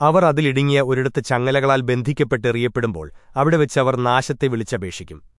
അവർ അതിലിടുങ്ങിയ ഒരിടത്ത് ചങ്ങലകളാൽ ബന്ധിക്കപ്പെട്ടെറിയപ്പെടുമ്പോൾ അവിടെ വെച്ച് അവർ നാശത്തെ വിളിച്ചപേക്ഷിക്കും.